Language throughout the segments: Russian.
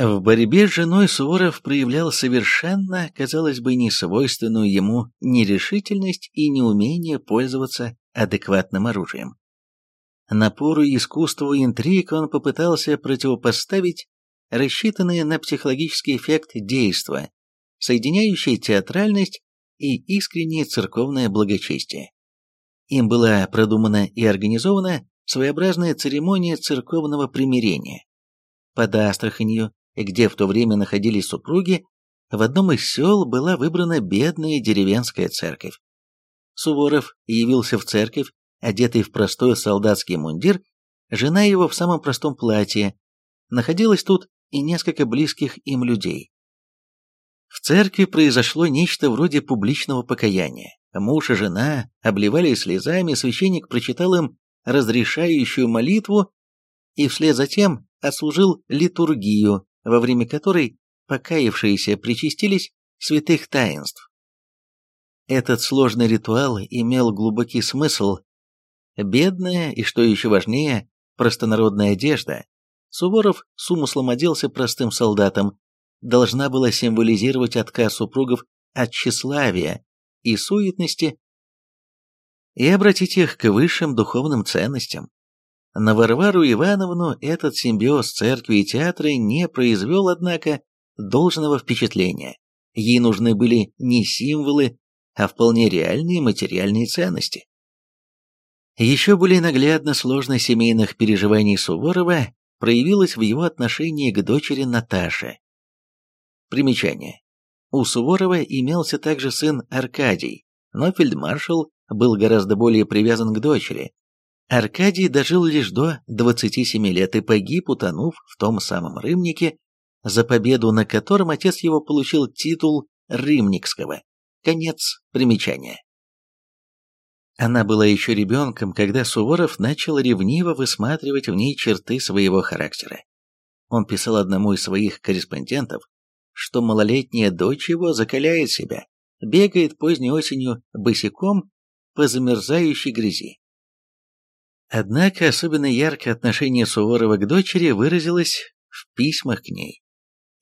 В борьбе с женой Суворов проявлял совершенно, казалось бы, несвойственную ему нерешительность и неумение пользоваться адекватным оружием. Напору искусству интриг он попытался противопоставить рассчитанные на психологический эффект действа, соединяющие театральность и искреннее церковное благочестие. Им была продумана и организована своеобразная церемония церковного примирения. Под Астраханью где в то время находились супруги, в одном из сел была выбрана бедная деревенская церковь. Суворов явился в церковь, одетый в простой солдатский мундир, жена его в самом простом платье. Находилось тут и несколько близких им людей. В церкви произошло нечто вроде публичного покаяния. Муж и жена обливались слезами, священник прочитал им разрешающую молитву и вслед за тем отслужил литургию, во время которой покаявшиеся причастились святых таинств. Этот сложный ритуал имел глубокий смысл. Бедная и, что еще важнее, простонародная одежда, Суворов с умыслом оделся простым солдатом, должна была символизировать отказ супругов от тщеславия и суетности и обратить их к высшим духовным ценностям. На Варвару Ивановну этот симбиоз церкви и театра не произвел, однако, должного впечатления. Ей нужны были не символы, а вполне реальные материальные ценности. Еще более наглядно сложность семейных переживаний Суворова проявилась в его отношении к дочери Наташе. Примечание. У Суворова имелся также сын Аркадий, но фельдмаршал был гораздо более привязан к дочери, Аркадий дожил лишь до 27 лет и погиб, утонув в том самом Рымнике, за победу на котором отец его получил титул Рымникского. Конец примечания. Она была еще ребенком, когда Суворов начал ревниво высматривать в ней черты своего характера. Он писал одному из своих корреспондентов, что малолетняя дочь его закаляет себя, бегает поздней осенью босиком по замерзающей грязи. Однако особенно ярко отношение Суворова к дочери выразилось в письмах к ней.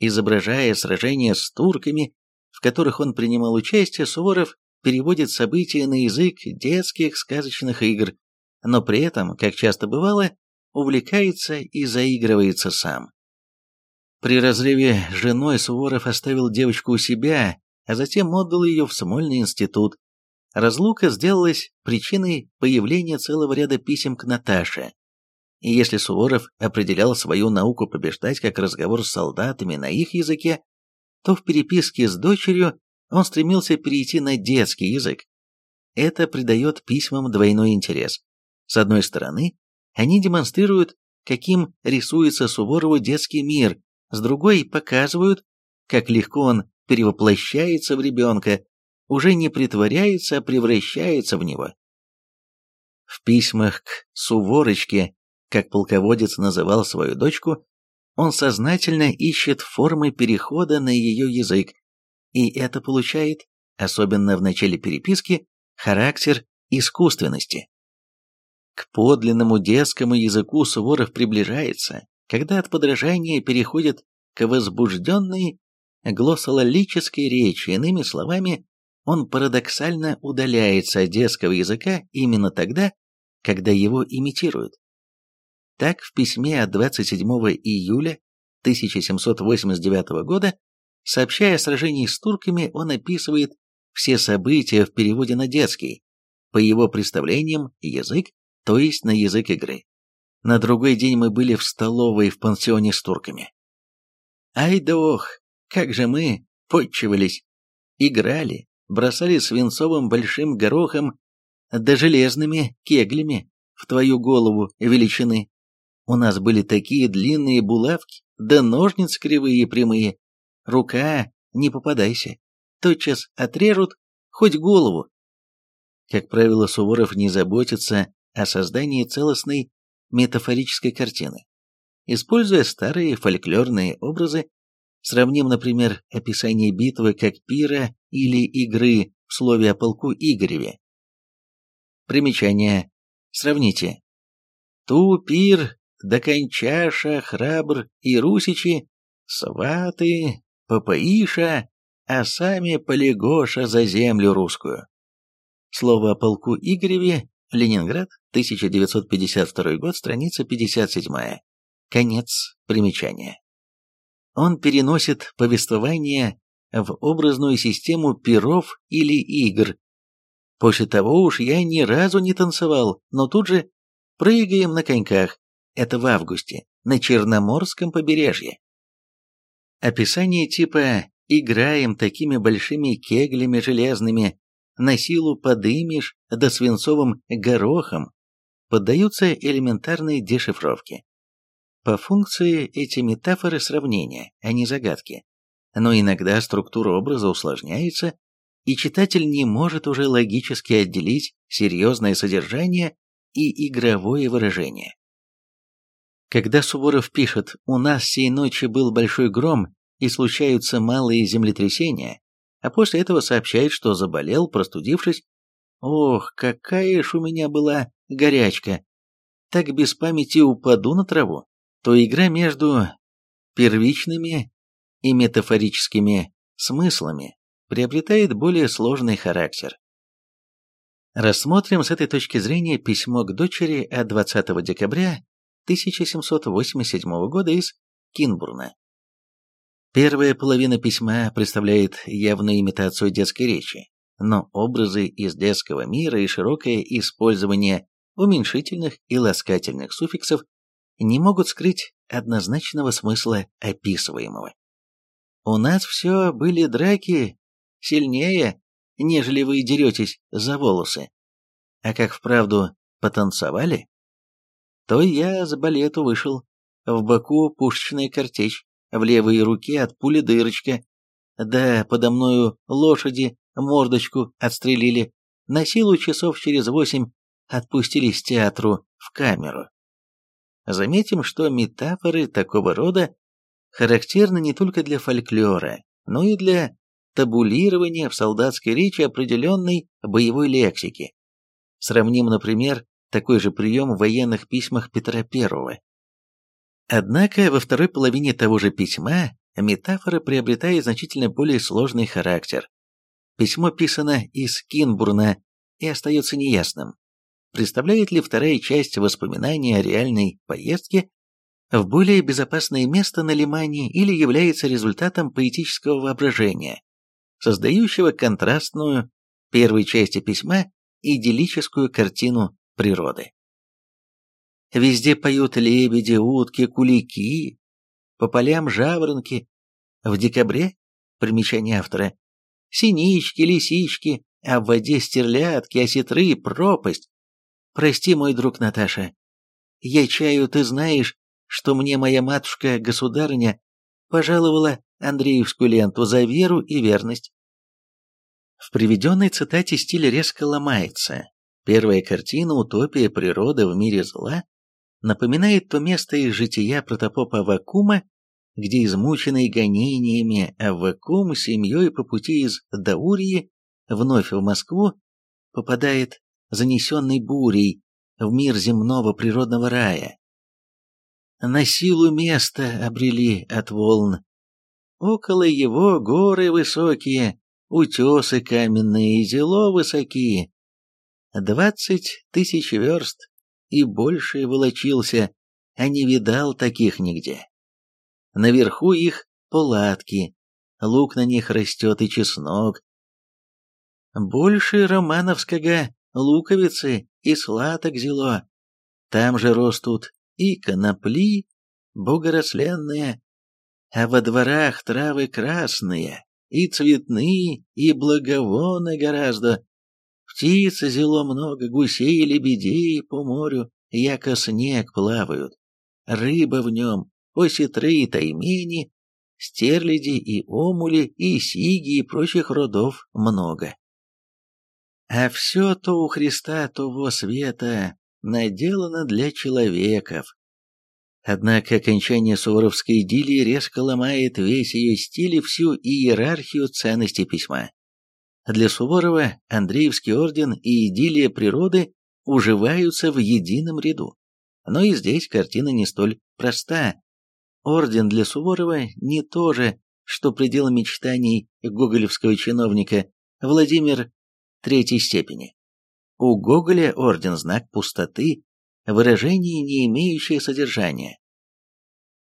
Изображая сражения с турками, в которых он принимал участие, Суворов переводит события на язык детских сказочных игр, но при этом, как часто бывало, увлекается и заигрывается сам. При разрыве с женой Суворов оставил девочку у себя, а затем отдал ее в Смольный институт, Разлука сделалась причиной появления целого ряда писем к Наташе. И если Суворов определял свою науку побеждать как разговор с солдатами на их языке, то в переписке с дочерью он стремился перейти на детский язык. Это придает письмам двойной интерес. С одной стороны, они демонстрируют, каким рисуется Суворову детский мир, с другой показывают, как легко он перевоплощается в ребенка, уже не притворяется, а превращается в него. В письмах к Суворочке, как полководец называл свою дочку, он сознательно ищет формы перехода на ее язык, и это получает, особенно в начале переписки, характер искусственности. К подлинному детскому языку Суворов приближается, когда от подражания переходит к возбужденной глоссололической речи, иными словами, он парадоксально удаляется от детского языка именно тогда, когда его имитируют. Так, в письме от 27 июля 1789 года, сообщая о сражении с турками, он описывает все события в переводе на детский, по его представлениям, язык, то есть на язык игры. На другой день мы были в столовой в пансионе с турками. Ай да ох, как же мы подчивались, играли, бросали свинцовым большим горохом да железными кеглями в твою голову величины. У нас были такие длинные булавки, да ножницы кривые и прямые. Рука, не попадайся. Тотчас отрежут хоть голову. Как правило, Суворов не заботится о создании целостной метафорической картины. Используя старые фольклорные образы, Сравним, например, описание битвы как пира или игры в слове о полку Игореве. Примечание. Сравните. Ту пир, докончаша, храбр и русичи, сваты, попаиша, а сами полегоша за землю русскую. Слово о полку Игореве, Ленинград, 1952 год, страница 57. Конец примечания. Он переносит повествование в образную систему перов или игр. После того уж я ни разу не танцевал, но тут же прыгаем на коньках, это в августе, на Черноморском побережье. Описание типа «играем такими большими кеглями железными, на силу подымешь да свинцовым горохом» поддаются элементарной дешифровке. По функции эти метафоры сравнения, а не загадки. Но иногда структура образа усложняется, и читатель не может уже логически отделить серьезное содержание и игровое выражение. Когда Суворов пишет «У нас сей ночи был большой гром и случаются малые землетрясения», а после этого сообщает, что заболел, простудившись, «Ох, какая ж у меня была горячка! Так без памяти упаду на траву», то игра между первичными и метафорическими смыслами приобретает более сложный характер. Рассмотрим с этой точки зрения письмо к дочери от 20 декабря 1787 года из Кинбурна. Первая половина письма представляет явную имитацию детской речи, но образы из детского мира и широкое использование уменьшительных и ласкательных суффиксов не могут скрыть однозначного смысла описываемого. У нас все были драки сильнее, нежели вы деретесь за волосы. А как вправду потанцевали, то я с балету вышел. В боку пушечная картечь, в левой руке от пули дырочка. Да, подо мною лошади мордочку отстрелили. На силу часов через восемь отпустили с театру в камеру. Заметим, что метафоры такого рода характерны не только для фольклора, но и для табулирования в солдатской речи определенной боевой лексики. Сравним, например, такой же прием в военных письмах Петра I. Однако во второй половине того же письма метафора приобретает значительно более сложный характер. Письмо писано из Кинбурна и остается неясным, представляет ли вторая часть воспоминания о реальной поездке в более безопасное место на Лимане или является результатом поэтического воображения, создающего контрастную первой части письма идиллическую картину природы. Везде поют лебеди, утки, кулики, по полям жаворонки. В декабре, примечание автора, синички, лисички, а в воде стерлядки, осетры, пропасть. Прости, мой друг Наташа, я чаю, ты знаешь, что мне моя матушка-государыня пожаловала Андреевскую ленту за веру и верность. В приведенной цитате стиль резко ломается. Первая картина «Утопия природы в мире зла» напоминает то место из жития протопопа Авакума, где измученный гонениями Аввакум семьей по пути из Даурии вновь в Москву попадает занесенный бурей в мир земного природного рая. На силу места обрели от волн. Около его горы высокие, утесы каменные, зело высокие. Двадцать тысяч верст и больше волочился, а не видал таких нигде. Наверху их палатки, лук на них растет и чеснок. Больше романовского луковицы и сладок зело. Там же растут и конопли богоросленные, а во дворах травы красные, и цветные, и благовоны гораздо. Птиц зело много, гусей и лебедей по морю, яко снег плавают. Рыба в нем, осетры и таймени, стерляди и омули, и сиги и прочих родов много. А все то у Христа того света наделано для человеков. Однако окончание суворовской идиллии резко ломает весь ее стиль и всю иерархию ценностей письма. Для Суворова Андреевский орден и идиллия природы уживаются в едином ряду. Но и здесь картина не столь проста. орден для Суворова не то же, что предел мечтаний гоголевского чиновника Владимир третьей степени. У Гоголя орден знак пустоты, выражение, не имеющее содержания.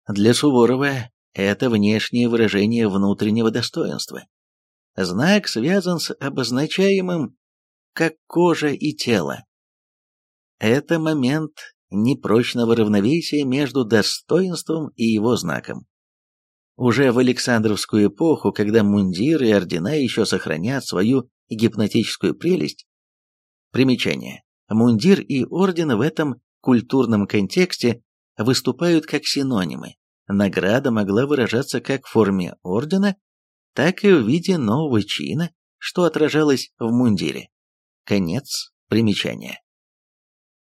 Для Суворова это внешнее выражение внутреннего достоинства. Знак связан с обозначаемым, как кожа и тело. Это момент непрочного равновесия между достоинством и его знаком. Уже в Александровскую эпоху, когда мундиры и ордена еще сохранят свою гипнотическую прелесть, примечание, мундир и орден в этом культурном контексте выступают как синонимы. Награда могла выражаться как в форме ордена, так и в виде нового чина, что отражалось в мундире. Конец примечания.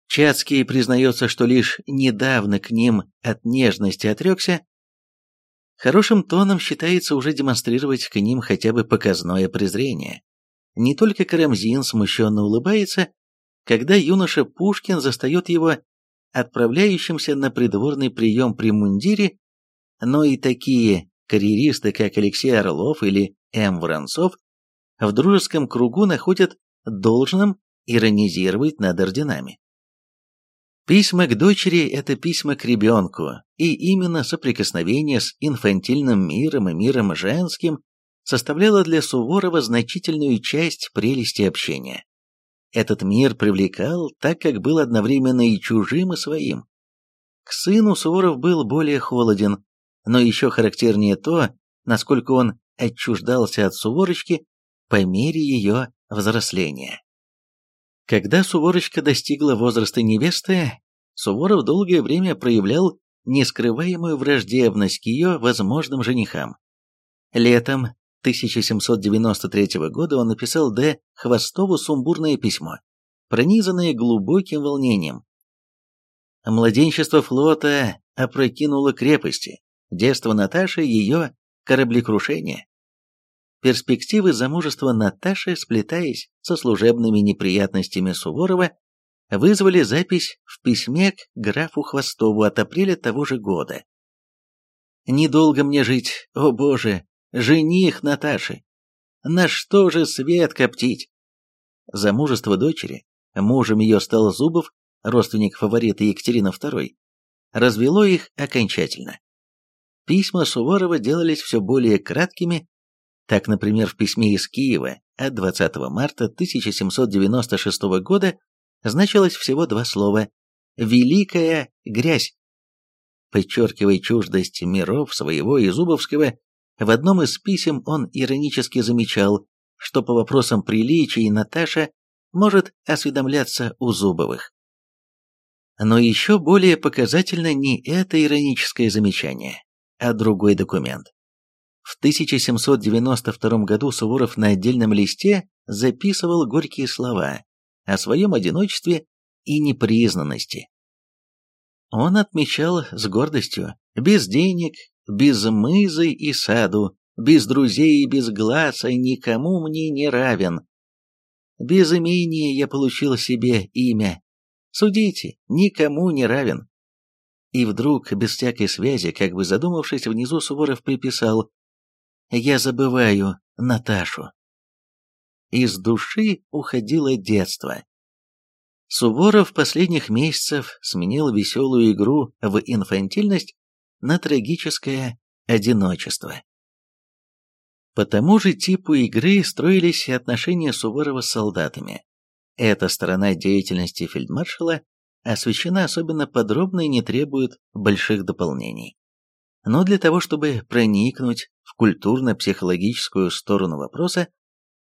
Чацкий признается, что лишь недавно к ним от нежности отрекся. Хорошим тоном считается уже демонстрировать к ним хотя бы показное презрение. Не только Карамзин смущенно улыбается, когда юноша Пушкин застает его отправляющимся на придворный прием при мундире, но и такие карьеристы, как Алексей Орлов или М. Воронцов, в дружеском кругу находят должным иронизировать над орденами. Письма к дочери – это письма к ребенку, и именно соприкосновение с инфантильным миром и миром женским составляло для Суворова значительную часть прелести общения. Этот мир привлекал, так как был одновременно и чужим, и своим. К сыну Суворов был более холоден, но еще характернее то, насколько он отчуждался от Суворочки по мере ее взросления. Когда Суворочка достигла возраста невесты, Суворов долгое время проявлял нескрываемую враждебность к ее возможным женихам. Летом 1793 года он написал Д. Хвостову сумбурное письмо, пронизанное глубоким волнением. Младенчество флота опрокинуло крепости, детство Наташи – ее кораблекрушение. Перспективы замужества Наташи, сплетаясь со служебными неприятностями Суворова, вызвали запись в письме к графу Хвостову от апреля того же года. «Недолго мне жить, о боже, жених Наташи! На что же свет коптить?» Замужество дочери, мужем ее стал Зубов, родственник фаворита Екатерины II, развело их окончательно. Письма Суворова делались все более краткими так, например, в письме из Киева от 20 марта 1796 года значилось всего два слова «Великая грязь». Подчеркивая чуждость миров своего и Зубовского, в одном из писем он иронически замечал, что по вопросам приличия Наташа может осведомляться у Зубовых. Но еще более показательно не это ироническое замечание, а другой документ. В 1792 году Суворов на отдельном листе записывал горькие слова о своем одиночестве и непризнанности. Он отмечал с гордостью «без денег, без мызы и саду, без друзей и без глаза никому мне не равен. Без имения я получил себе имя. Судите, никому не равен». И вдруг, без всякой связи, как бы задумавшись, внизу Суворов приписал я забываю Наташу. Из души уходило детство. Суворов последних месяцев сменил веселую игру в инфантильность на трагическое одиночество. По тому же типу игры строились и отношения Суворова с солдатами. Эта сторона деятельности фельдмаршала освещена особенно подробно и не требует больших дополнений. Но для того, чтобы проникнуть в культурно-психологическую сторону вопроса,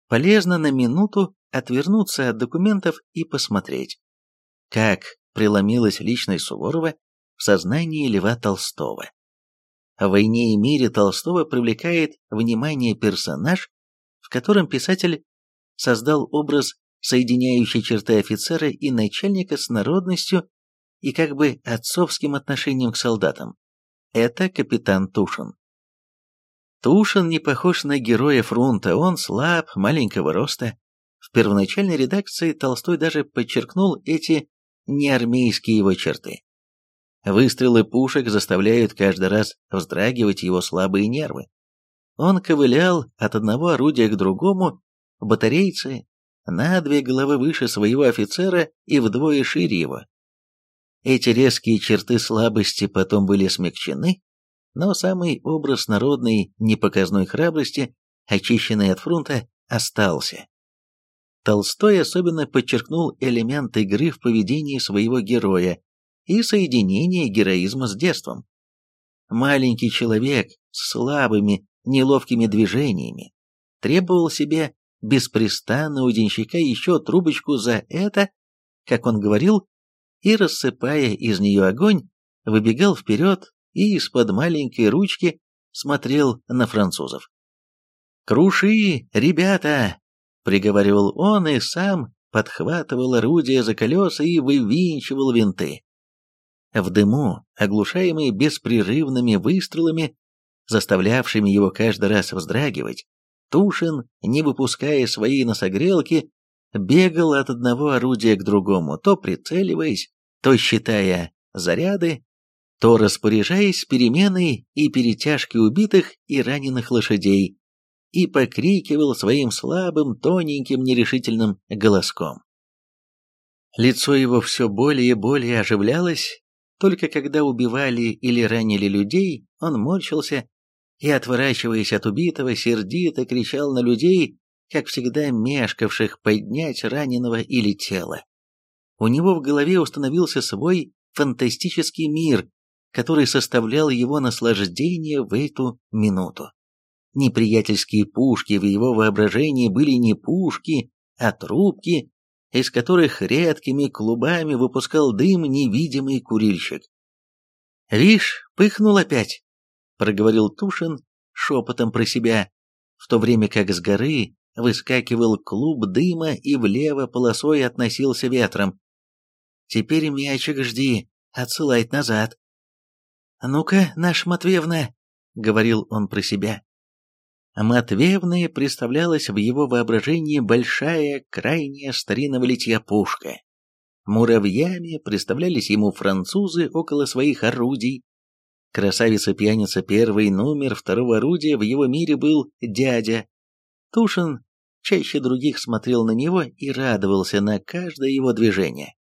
полезно на минуту отвернуться от документов и посмотреть, как преломилась личность Суворова в сознании Льва Толстого. В «Войне и мире» Толстого привлекает внимание персонаж, в котором писатель создал образ, соединяющий черты офицера и начальника с народностью и как бы отцовским отношением к солдатам. Это капитан Тушин. Тушин не похож на героя фронта, он слаб, маленького роста. В первоначальной редакции Толстой даже подчеркнул эти неармейские его черты. Выстрелы пушек заставляют каждый раз вздрагивать его слабые нервы. Он ковылял от одного орудия к другому, батарейцы, на две головы выше своего офицера и вдвое шире его. Эти резкие черты слабости потом были смягчены, но самый образ народной непоказной храбрости, очищенный от фронта, остался. Толстой особенно подчеркнул элемент игры в поведении своего героя и соединение героизма с детством. Маленький человек с слабыми, неловкими движениями требовал себе беспрестанно у денщика еще трубочку за это, как он говорил, и, рассыпая из нее огонь, выбегал вперед и из-под маленькой ручки смотрел на французов. «Круши, ребята!» — приговаривал он и сам подхватывал орудие за колеса и вывинчивал винты. В дыму, оглушаемый беспрерывными выстрелами, заставлявшими его каждый раз вздрагивать, Тушин, не выпуская своей носогрелки, бегал от одного орудия к другому, то прицеливаясь, то считая заряды, то распоряжаясь переменой и перетяжкой убитых и раненых лошадей, и покрикивал своим слабым, тоненьким, нерешительным голоском. Лицо его все более и более оживлялось, только когда убивали или ранили людей, он морщился и, отворачиваясь от убитого, сердито кричал на людей, как всегда мешкавших поднять раненого или тело. У него в голове установился свой фантастический мир, который составлял его наслаждение в эту минуту. Неприятельские пушки в его воображении были не пушки, а трубки, из которых редкими клубами выпускал дым невидимый курильщик. «Вишь, пыхнул опять», — проговорил Тушин шепотом про себя, в то время как с горы выскакивал клуб дыма и влево полосой относился ветром. «Теперь мячик жди, отсылать назад». «Ну-ка, наша Матвеевна», — говорил он про себя, Матвеевной представлялась в его воображении большая, крайняя старинного литья пушка. Муравьями представлялись ему французы около своих орудий. Красавица-пьяница первый номер второго орудия в его мире был дядя. Тушин чаще других смотрел на него и радовался на каждое его движение.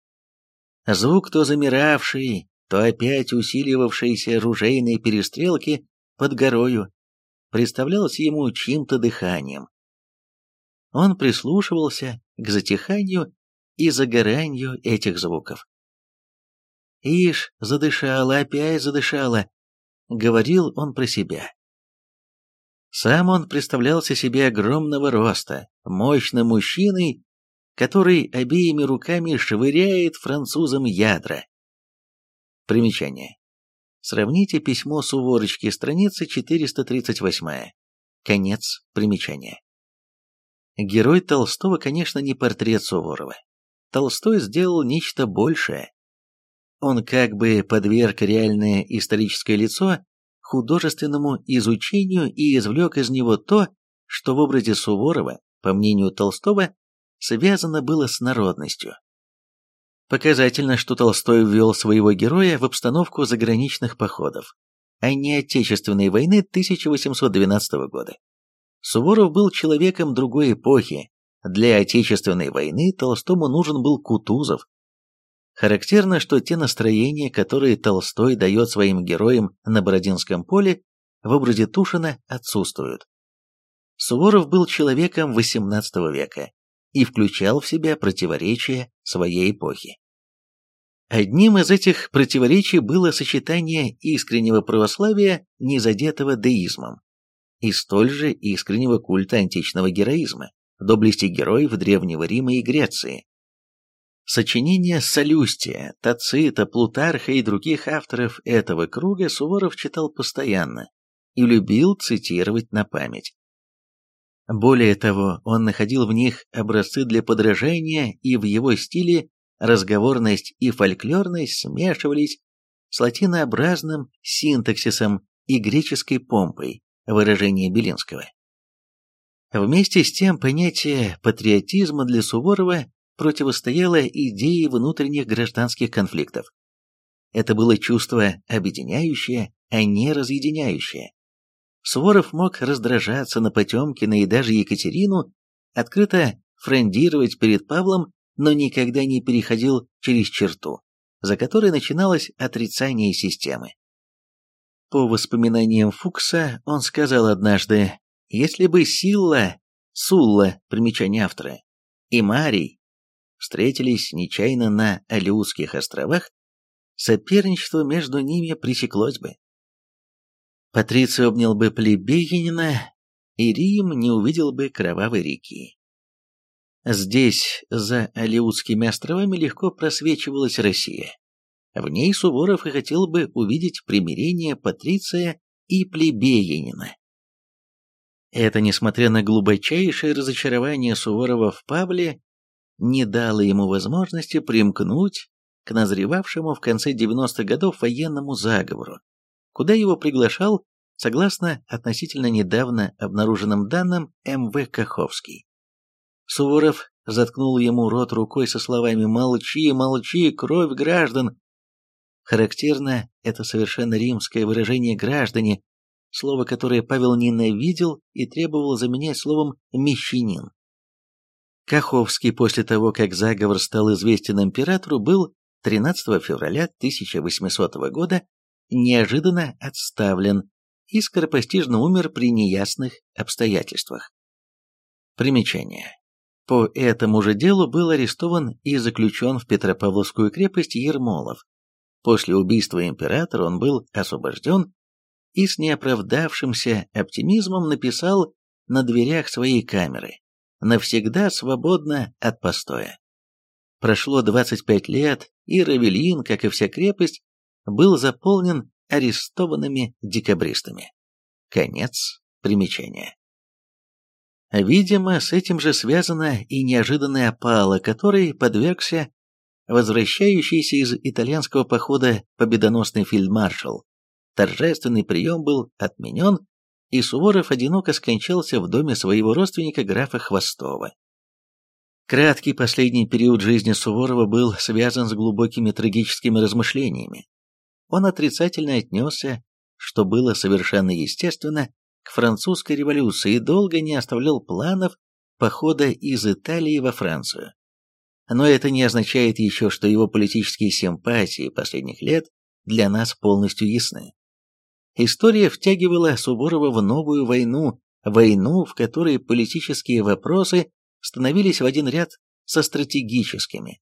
Звук то замиравший, то опять усиливавшейся ружейной перестрелки под горою представлялось ему чьим-то дыханием. Он прислушивался к затиханию и загоранию этих звуков. «Ишь, задышала, опять задышала», — говорил он про себя. Сам он представлялся себе огромного роста, мощным мужчиной, который обеими руками швыряет французам ядра. Примечание. Сравните письмо Суворочки, страница 438. Конец примечания. Герой Толстого, конечно, не портрет Суворова. Толстой сделал нечто большее. Он как бы подверг реальное историческое лицо художественному изучению и извлек из него то, что в образе Суворова, по мнению Толстого, связано было с народностью. Показательно, что Толстой ввел своего героя в обстановку заграничных походов, а не Отечественной войны 1812 года. Суворов был человеком другой эпохи. Для Отечественной войны Толстому нужен был Кутузов. Характерно, что те настроения, которые Толстой дает своим героям на Бородинском поле, в образе Тушина отсутствуют. Суворов был человеком XVIII века и включал в себя противоречия своей эпохи. Одним из этих противоречий было сочетание искреннего православия, не задетого деизмом, и столь же искреннего культа античного героизма, доблести героев Древнего Рима и Греции. Сочинения Солюстия, Тацита, Плутарха и других авторов этого круга Суворов читал постоянно и любил цитировать на память. Более того, он находил в них образцы для подражания и в его стиле разговорность и фольклорность смешивались с латинообразным синтаксисом и греческой помпой, выражение Белинского. Вместе с тем понятие патриотизма для Суворова противостояло идее внутренних гражданских конфликтов. Это было чувство объединяющее, а не разъединяющее. Суворов мог раздражаться на Потемкина и даже Екатерину, открыто френдировать перед Павлом, но никогда не переходил через черту, за которой начиналось отрицание системы. По воспоминаниям Фукса, он сказал однажды, если бы Силла, Сулла, примечание автора, и Марий встретились нечаянно на Алиутских островах, соперничество между ними пресеклось бы. Патриций обнял бы плебеянина, и Рим не увидел бы кровавой реки. Здесь, за Алиутскими островами, легко просвечивалась Россия. В ней Суворов и хотел бы увидеть примирение Патриция и плебеянина. Это, несмотря на глубочайшее разочарование Суворова в Павле, не дало ему возможности примкнуть к назревавшему в конце 90-х годов военному заговору, куда его приглашал, согласно относительно недавно обнаруженным данным, М.В. Каховский. Суворов заткнул ему рот рукой со словами «Молчи, молчи, кровь граждан!». Характерно это совершенно римское выражение «граждане», слово которое Павел ненавидел и требовал заменять словом «мещанин». Каховский после того, как заговор стал известен императору, был 13 февраля 1800 года неожиданно отставлен и скоропостижно умер при неясных обстоятельствах. Примечание. По этому же делу был арестован и заключен в Петропавловскую крепость Ермолов. После убийства императора он был освобожден и с неоправдавшимся оптимизмом написал на дверях своей камеры «Навсегда свободно от постоя». Прошло 25 лет, и Равелин, как и вся крепость, был заполнен арестованными декабристами. Конец примечания. Видимо, с этим же связана и неожиданная опала, которой подвергся возвращающийся из итальянского похода победоносный фельдмаршал. Торжественный прием был отменен, и Суворов одиноко скончался в доме своего родственника графа Хвостова. Краткий последний период жизни Суворова был связан с глубокими трагическими размышлениями. Он отрицательно отнесся, что было совершенно естественно, французской революции долго не оставлял планов похода из Италии во Францию. Но это не означает еще, что его политические симпатии последних лет для нас полностью ясны. История втягивала Суворова в новую войну, войну, в которой политические вопросы становились в один ряд со стратегическими.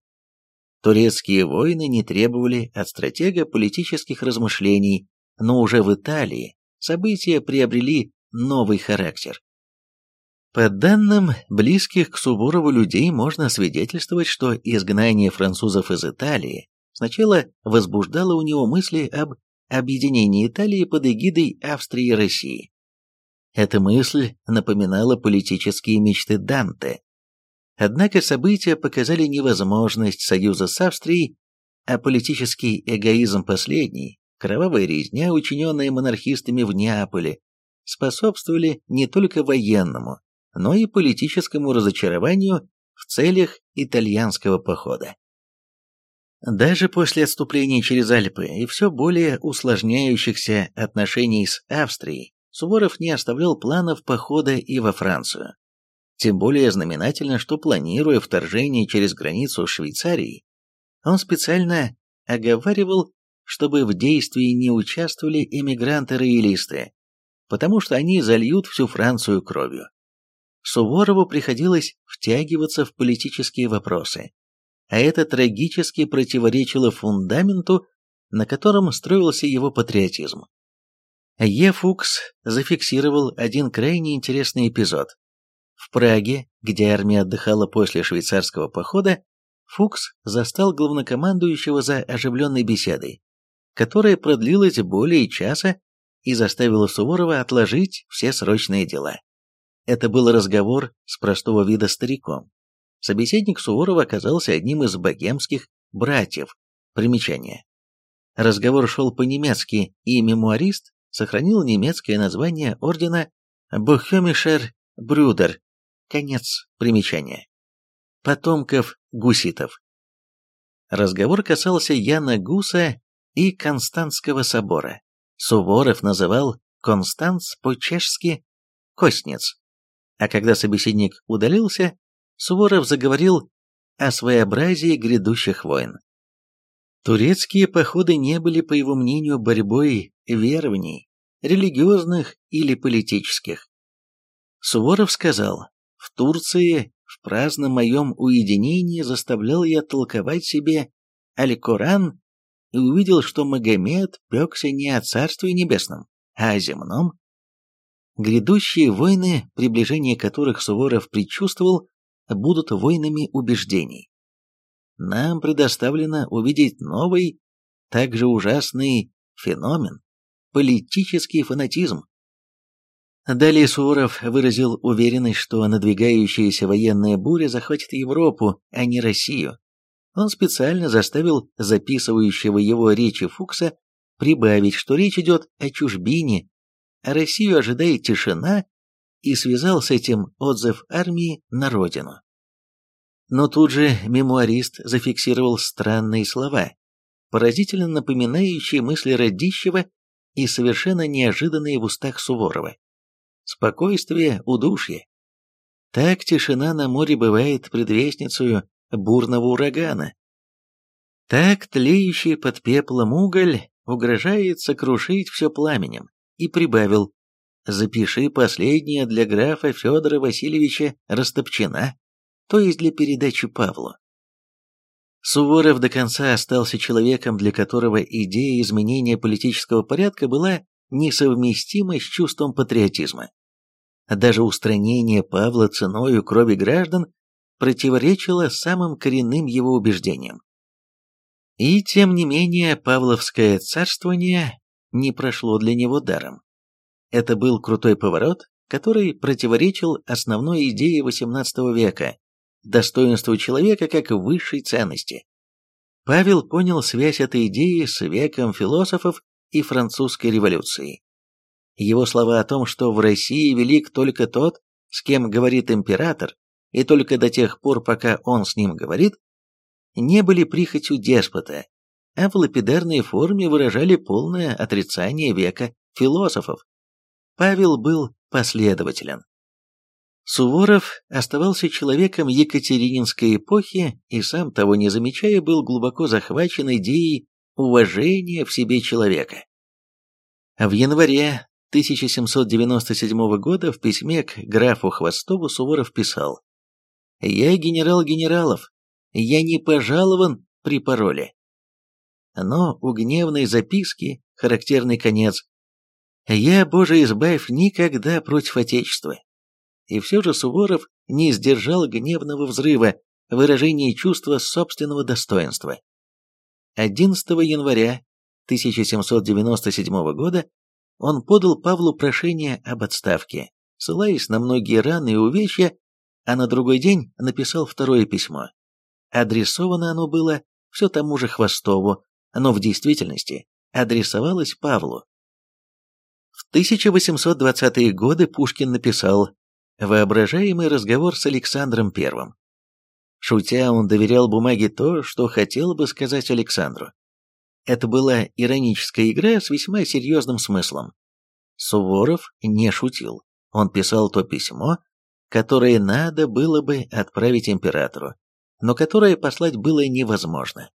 Турецкие войны не требовали от стратега политических размышлений, но уже в Италии события приобрели новый характер. По данным близких к Суворову людей можно свидетельствовать, что изгнание французов из Италии сначала возбуждало у него мысли об объединении Италии под эгидой Австрии и России. Эта мысль напоминала политические мечты Данте, Однако события показали невозможность союза с Австрией, а политический эгоизм последней, кровавая резня, учиненная монархистами в Неаполе, способствовали не только военному, но и политическому разочарованию в целях итальянского похода. Даже после отступления через Альпы и все более усложняющихся отношений с Австрией, Суворов не оставлял планов похода и во Францию. Тем более знаменательно, что планируя вторжение через границу Швейцарии, он специально оговаривал, чтобы в действии не участвовали эмигранты-роялисты, потому что они зальют всю Францию кровью. Суворову приходилось втягиваться в политические вопросы, а это трагически противоречило фундаменту, на котором строился его патриотизм. Е. Фукс зафиксировал один крайне интересный эпизод. В Праге, где армия отдыхала после швейцарского похода, Фукс застал главнокомандующего за оживленной беседой, которая продлилась более часа и заставила Суворова отложить все срочные дела. Это был разговор с простого вида стариком. Собеседник Суворова оказался одним из богемских братьев. Примечание. Разговор шел по-немецки, и мемуарист сохранил немецкое название ордена Бохемишер Брюдер, Конец примечания. Потомков гуситов. Разговор касался Яна Гуса и Константского собора. Суворов называл Констанц по-чешски «костниц». А когда собеседник удалился, Суворов заговорил о своеобразии грядущих войн. Турецкие походы не были, по его мнению, борьбой верований, религиозных или политических. Суворов сказал, в Турции в праздном моем уединении заставлял я толковать себе Аль-Коран и увидел, что Магомед пекся не о Царстве Небесном, а о земном. Грядущие войны, приближение которых Суворов предчувствовал, будут войнами убеждений. Нам предоставлено увидеть новый, также ужасный феномен – политический фанатизм. Далее Суворов выразил уверенность, что надвигающаяся военная буря захватит Европу, а не Россию. Он специально заставил записывающего его речи Фукса прибавить, что речь идет о чужбине, а Россию ожидает тишина, и связал с этим отзыв армии на родину. Но тут же мемуарист зафиксировал странные слова, поразительно напоминающие мысли Радищева и совершенно неожиданные в устах Суворова. Спокойствие, удушье. Так тишина на море бывает предвестницей бурного урагана. Так тлеющий под пеплом уголь угрожает сокрушить все пламенем, и прибавил «Запиши последнее для графа Федора Васильевича Растопчина, то есть для передачи Павлу». Суворов до конца остался человеком, для которого идея изменения политического порядка была несовместима с чувством патриотизма. Даже устранение Павла ценою крови граждан противоречило самым коренным его убеждениям. И тем не менее Павловское царствование не прошло для него даром. Это был крутой поворот, который противоречил основной идее XVIII века – достоинству человека как высшей ценности. Павел понял связь этой идеи с веком философов и французской революцией. Его слова о том, что в России велик только тот, с кем говорит император, и только до тех пор, пока он с ним говорит, не были прихотью деспота, а в лапидарной форме выражали полное отрицание века философов. Павел был последователен. Суворов оставался человеком Екатерининской эпохи и сам того не замечая был глубоко захвачен идеей уважения в себе человека. В январе 1797 года в письме к графу Хвостову Суворов писал «Я генерал генералов, я не пожалован при пароле. Но у гневной записки характерный конец. Я, Боже избавь, никогда против Отечества. И все же Суворов не сдержал гневного взрыва, выражения чувства собственного достоинства. 11 января 1797 года он подал Павлу прошение об отставке, ссылаясь на многие раны и увечья, а на другой день написал второе письмо. Адресовано оно было все тому же Хвостову, но в действительности адресовалось Павлу. В 1820-е годы Пушкин написал «Воображаемый разговор с Александром I». Шутя, он доверял бумаге то, что хотел бы сказать Александру. Это была ироническая игра с весьма серьезным смыслом. Суворов не шутил. Он писал то письмо, которое надо было бы отправить императору, но которое послать было невозможно.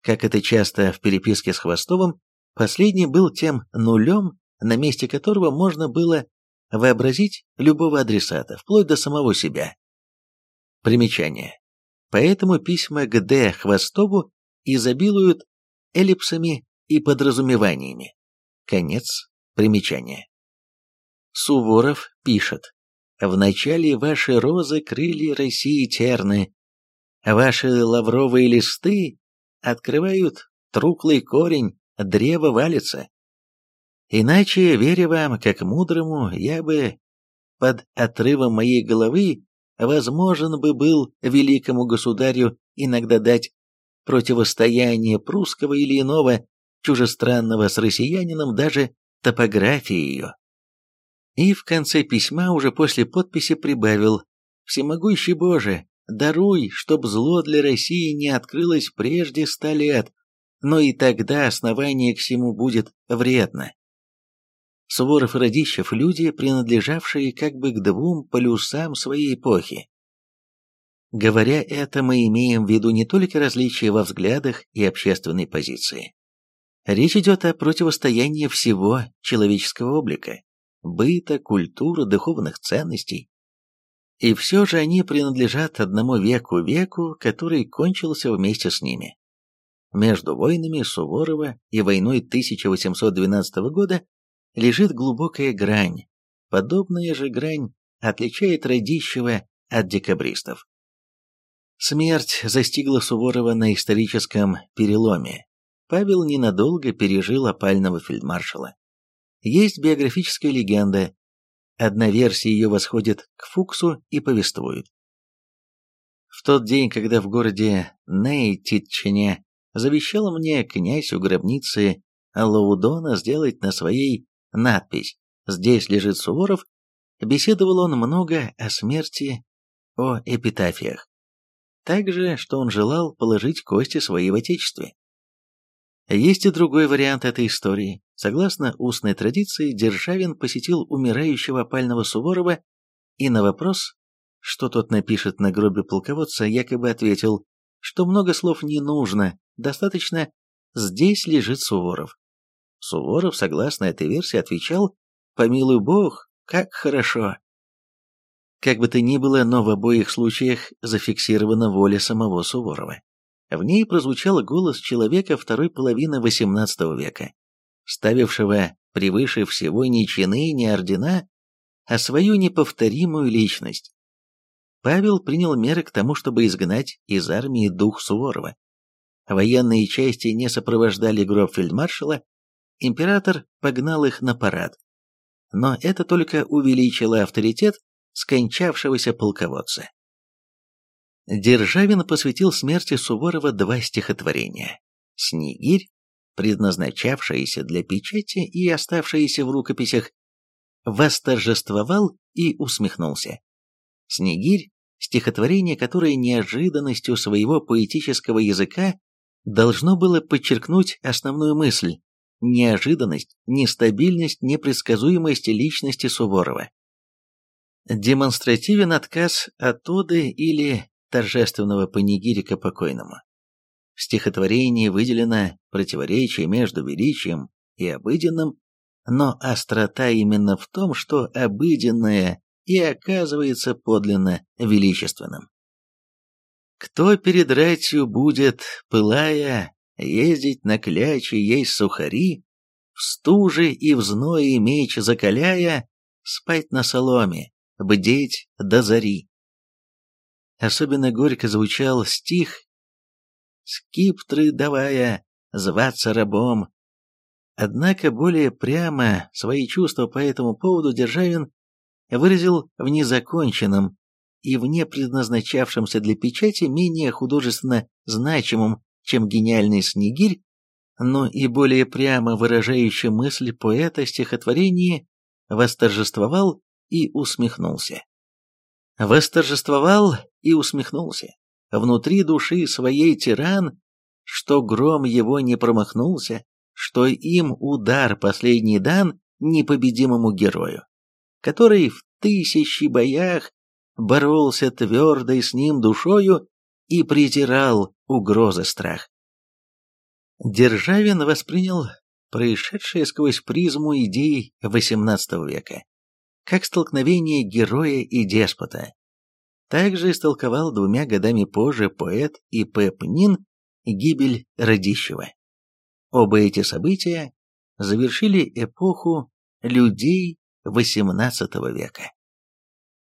Как это часто в переписке с Хвостовым, последний был тем нулем, на месте которого можно было вообразить любого адресата, вплоть до самого себя. Примечание. Поэтому письма к Д. Хвостову изобилуют эллипсами и подразумеваниями. Конец примечания. Суворов пишет. В начале ваши розы крылья России терны, Ваши лавровые листы открывают труклый корень, древо валится. Иначе, веря вам, как мудрому, я бы под отрывом моей головы возможен бы был великому государю иногда дать противостояние прусского или иного чужестранного с россиянином даже топографии ее. И в конце письма уже после подписи прибавил «Всемогущий Боже, Даруй, чтоб зло для России не открылось прежде ста лет, но и тогда основание к всему будет вредно. Суворов и Радищев – люди, принадлежавшие как бы к двум полюсам своей эпохи. Говоря это, мы имеем в виду не только различия во взглядах и общественной позиции. Речь идет о противостоянии всего человеческого облика, быта, культуры, духовных ценностей. И все же они принадлежат одному веку, веку, который кончился вместе с ними. Между войнами Суворова и войной 1812 года лежит глубокая грань. Подобная же грань отличает Радищева от декабристов. Смерть застигла Суворова на историческом переломе. Павел ненадолго пережил опального фельдмаршала. Есть биографическая легенда. Одна версия ее восходит к Фуксу и повествует. В тот день, когда в городе Нейтитчине завещал мне князь у гробницы Лаудона сделать на своей надпись «Здесь лежит Суворов», беседовал он много о смерти, о эпитафиях. Также, что он желал положить кости свои в Отечестве. Есть и другой вариант этой истории. Согласно устной традиции, Державин посетил умирающего опального Суворова и на вопрос, что тот напишет на гробе полководца, якобы ответил, что много слов не нужно, достаточно «здесь лежит Суворов». Суворов, согласно этой версии, отвечал «помилуй бог, как хорошо». Как бы то ни было, но в обоих случаях зафиксирована воля самого Суворова. В ней прозвучал голос человека второй половины XVIII века, ставившего превыше всего ни чины, ни ордена, а свою неповторимую личность. Павел принял меры к тому, чтобы изгнать из армии дух Суворова. Военные части не сопровождали гроб фельдмаршала, император погнал их на парад. Но это только увеличило авторитет скончавшегося полководца. Державин посвятил смерти Суворова два стихотворения. «Снегирь», предназначавшиеся для печати и оставшиеся в рукописях, восторжествовал и усмехнулся. «Снегирь» — стихотворение, которое неожиданностью своего поэтического языка должно было подчеркнуть основную мысль – неожиданность, нестабильность, непредсказуемость личности Суворова. Демонстративен отказ от оды или торжественного панигирика покойному. В стихотворении выделено противоречие между величием и обыденным, но острота именно в том, что обыденное и оказывается подлинно величественным. Кто перед ратью будет, пылая, ездить на кляче, есть сухари, в стуже и в зное меч закаляя, спать на соломе, бдеть до зари. Особенно горько звучал стих «Скиптры давая, зваться рабом». Однако более прямо свои чувства по этому поводу Державин выразил в незаконченном и в непредназначавшемся для печати менее художественно значимом, чем гениальный Снегирь, но и более прямо выражающий мысль поэта стихотворении восторжествовал и усмехнулся. Восторжествовал и усмехнулся. Внутри души своей тиран, что гром его не промахнулся, что им удар последний дан непобедимому герою, который в тысячи боях боролся твердой с ним душою и презирал угрозы страх. Державин воспринял происшедшее сквозь призму идей XVIII века, как столкновение героя и деспота. Также истолковал двумя годами позже поэт И.П. Пнин гибель Радищева. Оба эти события завершили эпоху людей XVIII века.